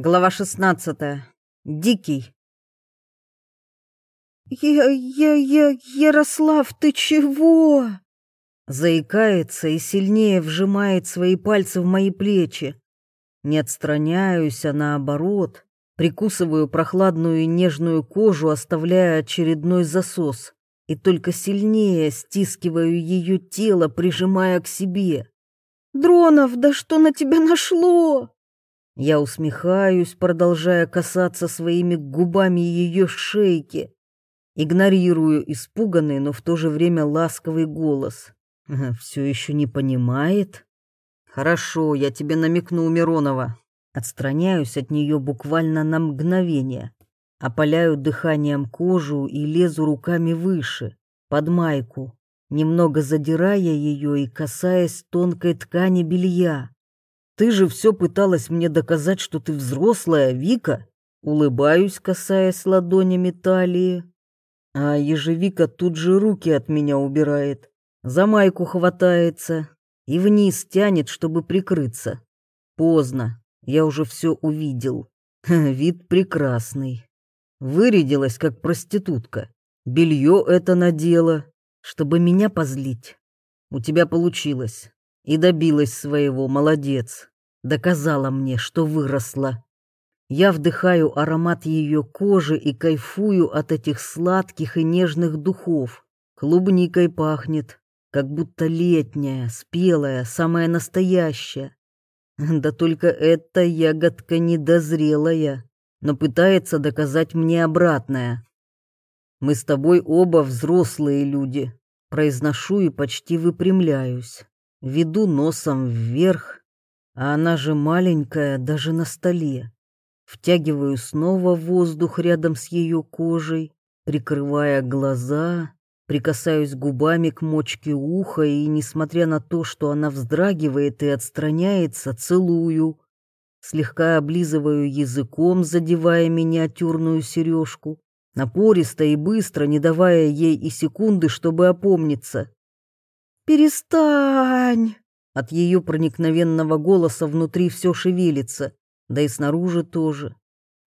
Глава 16. Дикий. «Я... я... я... Ярослав, ты чего?» Заикается и сильнее вжимает свои пальцы в мои плечи. Не отстраняюсь, а наоборот, прикусываю прохладную и нежную кожу, оставляя очередной засос, и только сильнее стискиваю ее тело, прижимая к себе. «Дронов, да что на тебя нашло?» Я усмехаюсь, продолжая касаться своими губами ее шейки. Игнорирую испуганный, но в то же время ласковый голос. Все еще не понимает? Хорошо, я тебе намекнул, Миронова. Отстраняюсь от нее буквально на мгновение. Опаляю дыханием кожу и лезу руками выше, под майку, немного задирая ее и касаясь тонкой ткани белья. Ты же все пыталась мне доказать, что ты взрослая, Вика. Улыбаюсь, касаясь ладонями талии. А ежевика тут же руки от меня убирает, за майку хватается и вниз тянет, чтобы прикрыться. Поздно, я уже все увидел. Вид прекрасный. Вырядилась, как проститутка. Белье это надела, чтобы меня позлить. У тебя получилось. И добилась своего, молодец. Доказала мне, что выросла. Я вдыхаю аромат ее кожи и кайфую от этих сладких и нежных духов. Клубникой пахнет, как будто летняя, спелая, самая настоящая. Да только эта ягодка недозрелая, но пытается доказать мне обратное. Мы с тобой оба взрослые люди. Произношу и почти выпрямляюсь веду носом вверх, а она же маленькая даже на столе. Втягиваю снова воздух рядом с ее кожей, прикрывая глаза, прикасаюсь губами к мочке уха и, несмотря на то, что она вздрагивает и отстраняется, целую. Слегка облизываю языком, задевая миниатюрную сережку, напористо и быстро, не давая ей и секунды, чтобы опомниться. «Перестань!» От ее проникновенного голоса внутри все шевелится, да и снаружи тоже.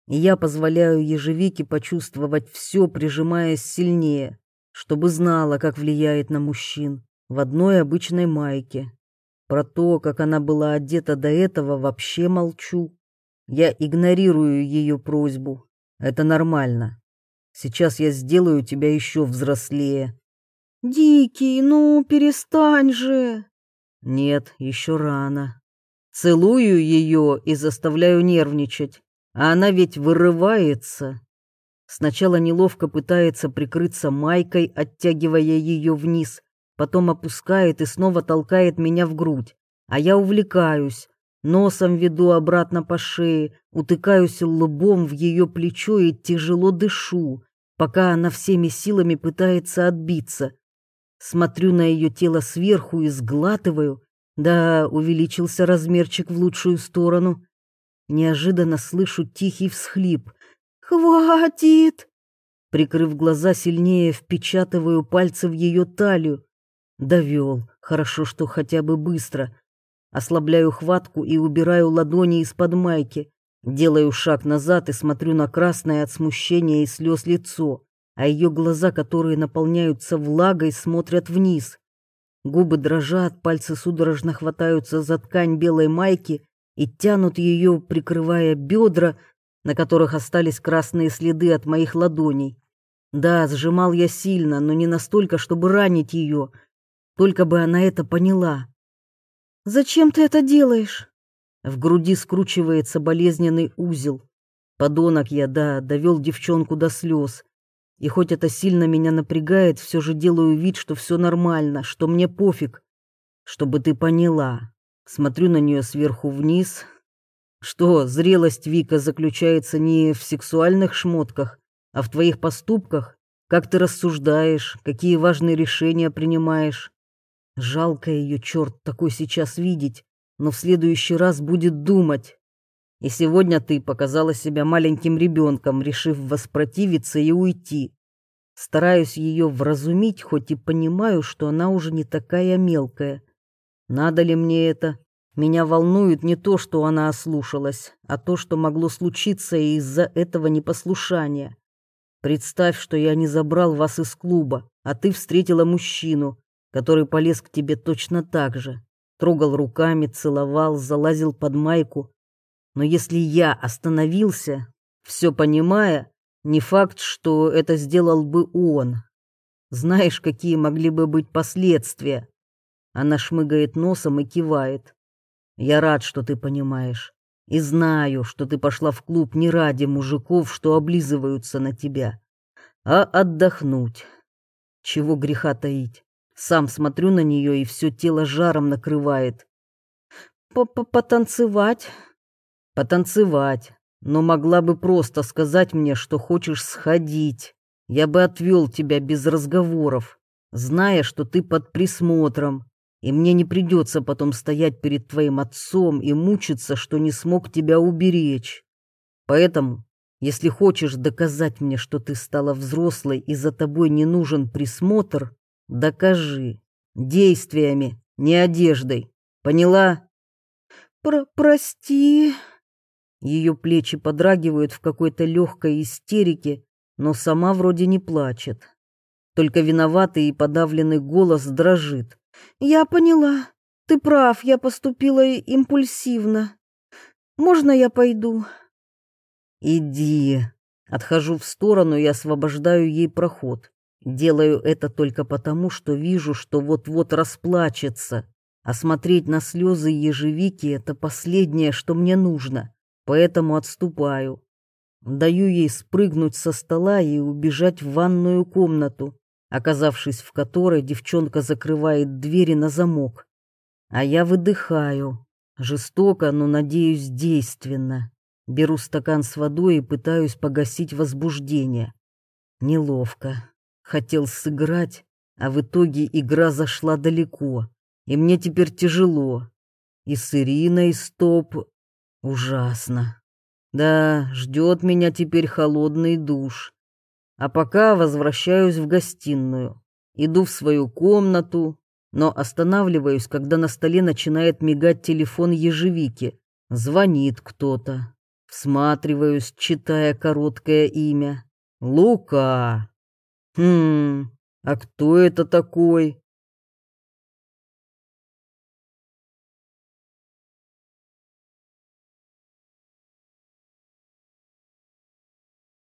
Я позволяю ежевике почувствовать все, прижимаясь сильнее, чтобы знала, как влияет на мужчин, в одной обычной майке. Про то, как она была одета до этого, вообще молчу. Я игнорирую ее просьбу. Это нормально. Сейчас я сделаю тебя еще взрослее. «Дикий, ну перестань же!» «Нет, еще рано. Целую ее и заставляю нервничать, а она ведь вырывается. Сначала неловко пытается прикрыться майкой, оттягивая ее вниз, потом опускает и снова толкает меня в грудь, а я увлекаюсь, носом веду обратно по шее, утыкаюсь лбом в ее плечо и тяжело дышу, пока она всеми силами пытается отбиться. Смотрю на ее тело сверху и сглатываю. Да, увеличился размерчик в лучшую сторону. Неожиданно слышу тихий всхлип. «Хватит!» Прикрыв глаза, сильнее впечатываю пальцы в ее талию. Довел. Хорошо, что хотя бы быстро. Ослабляю хватку и убираю ладони из-под майки. Делаю шаг назад и смотрю на красное от смущения и слез лицо а ее глаза, которые наполняются влагой, смотрят вниз. Губы дрожат, пальцы судорожно хватаются за ткань белой майки и тянут ее, прикрывая бедра, на которых остались красные следы от моих ладоней. Да, сжимал я сильно, но не настолько, чтобы ранить ее. Только бы она это поняла. «Зачем ты это делаешь?» В груди скручивается болезненный узел. Подонок я, да, довел девчонку до слез. И хоть это сильно меня напрягает, все же делаю вид, что все нормально, что мне пофиг. Чтобы ты поняла. Смотрю на нее сверху вниз. Что, зрелость Вика заключается не в сексуальных шмотках, а в твоих поступках? Как ты рассуждаешь, какие важные решения принимаешь? Жалко ее, черт, такой сейчас видеть, но в следующий раз будет думать. И сегодня ты показала себя маленьким ребенком, решив воспротивиться и уйти. Стараюсь ее вразумить, хоть и понимаю, что она уже не такая мелкая. Надо ли мне это? Меня волнует не то, что она ослушалась, а то, что могло случиться из-за этого непослушания. Представь, что я не забрал вас из клуба, а ты встретила мужчину, который полез к тебе точно так же. Трогал руками, целовал, залазил под майку. Но если я остановился, все понимая, не факт, что это сделал бы он. Знаешь, какие могли бы быть последствия? Она шмыгает носом и кивает. Я рад, что ты понимаешь. И знаю, что ты пошла в клуб не ради мужиков, что облизываются на тебя, а отдохнуть. Чего греха таить. Сам смотрю на нее, и все тело жаром накрывает. П -п Потанцевать? Потанцевать. Но могла бы просто сказать мне, что хочешь сходить. Я бы отвел тебя без разговоров, зная, что ты под присмотром, и мне не придется потом стоять перед твоим отцом и мучиться, что не смог тебя уберечь. Поэтому, если хочешь доказать мне, что ты стала взрослой и за тобой не нужен присмотр, докажи. Действиями, не одеждой. Поняла? Про прости. Ее плечи подрагивают в какой-то легкой истерике, но сама вроде не плачет. Только виноватый и подавленный голос дрожит. «Я поняла. Ты прав, я поступила импульсивно. Можно я пойду?» «Иди». Отхожу в сторону и освобождаю ей проход. Делаю это только потому, что вижу, что вот-вот расплачется. А смотреть на слезы ежевики — это последнее, что мне нужно. Поэтому отступаю. Даю ей спрыгнуть со стола и убежать в ванную комнату, оказавшись в которой девчонка закрывает двери на замок. А я выдыхаю. Жестоко, но, надеюсь, действенно. Беру стакан с водой и пытаюсь погасить возбуждение. Неловко. Хотел сыграть, а в итоге игра зашла далеко, и мне теперь тяжело. И с Ириной стоп. Ужасно. Да, ждет меня теперь холодный душ. А пока возвращаюсь в гостиную. Иду в свою комнату, но останавливаюсь, когда на столе начинает мигать телефон ежевики. Звонит кто-то. Всматриваюсь, читая короткое имя. Лука. Хм, а кто это такой?